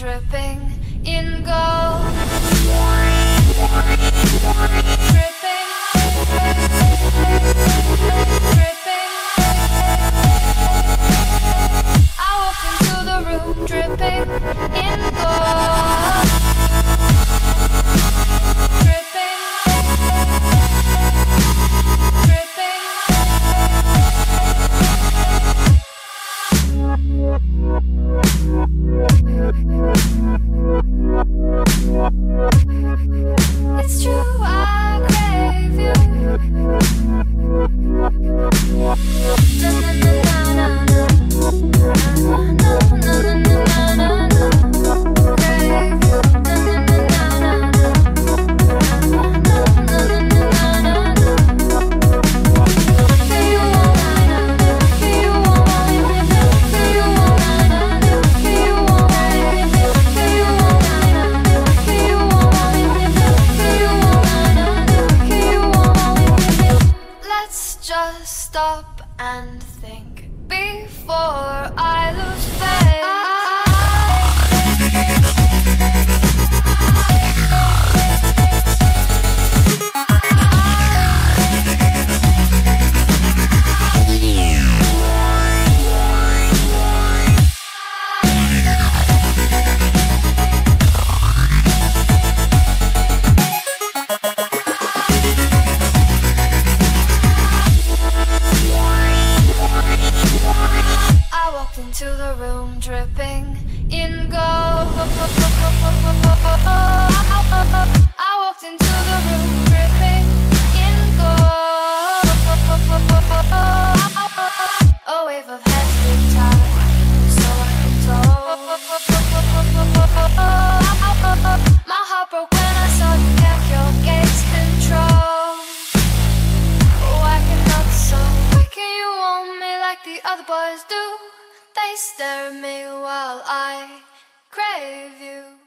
dripping in gold. It's for room dripping in gold. I walked into the room dripping in gold. A wave of heads big time, so I can told. My heart broke when I saw you kept your gates control. Oh, I cannot so. Why can you want me like the other boys do? They stare at me while I crave you.